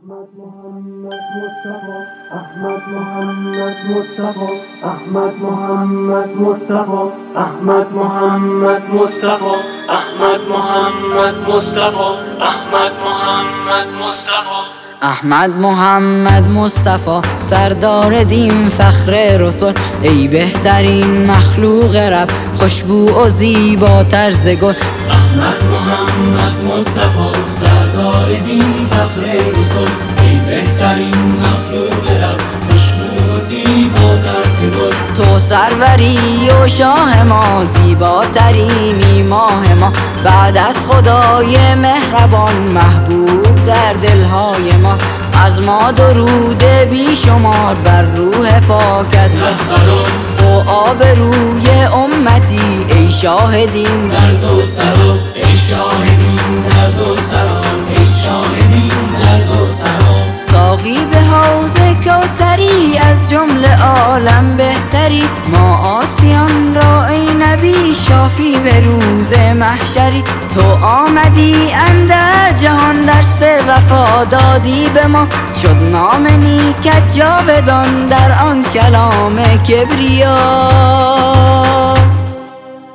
احمد محمد مصطفى احمد محمد مصطفى احمد محمد مصطفى احمد محمد مصطفى احمد محمد مصطفى احمد محمد مصطفى احمد محمد مصطفی سردار دین فخر رسول ای بهترین مخلوق رب خوشبو و زیبا طرز گل. احمد محمد مصطفى سردار دین فخر رسول ای بهترین مخلوق رب خوشبو و زیبا طرز گل. تو سروری و شاه ما زیباترینی ماه ما. بعد از خدای مهربان محبوب در دلهای ما. از ما درود بی شمار بر روح پاکت. تو آب روی امتی ای شاهدین. درد و سرا ای شاهدین. درد و سرا ای شاهدین. درد و سرا ساقی به حوز کوسری از جمله عالم بهتری. ما آسیان را ای نبی شافی به روز محشری. تو آمدی اندر جهان درس وفا دادی به ما. شد نام نیکت جاودان در آن کلام کبریا.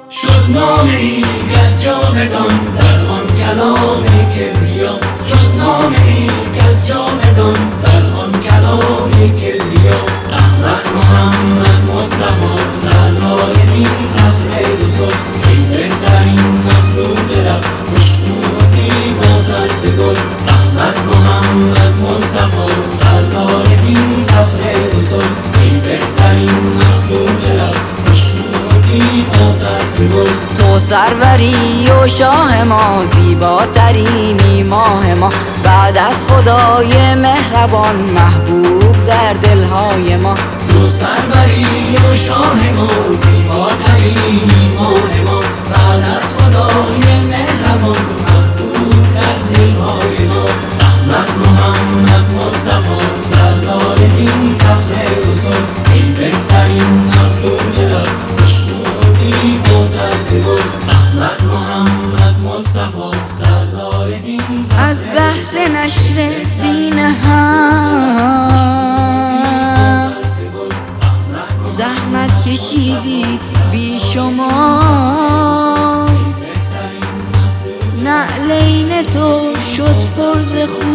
شد نام ایگت جاودان در آن کلام کبریا. سروری و شاه ما زیباترینی ماه ما. بعد از خدای مهربان محبوب در دلهای ما. تو سروری و شاه ما زیباترین ماه ما. بعد از خدای از بحر نشر دین هم. زحمت کشیدی بی شما. نعلین تو شد پرز خون.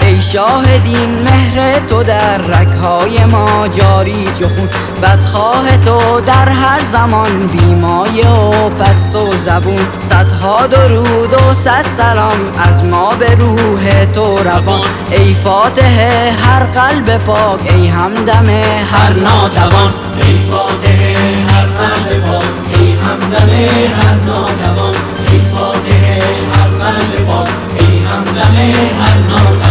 شاهدین مهر تو در رگهای ما جاری چو خون. بدخواه تو در هر زمان بیمایه و پست و زبون. صدها درود و صد سلام از ما به روح تو روان. ای فاتح هر قلب پاک ای همدم هر ناتوان. ای فاتح هر قلب پاک ای همدم هر ناتوان. ای فاتح هر قلب پاک ای همدم هر ناتوان.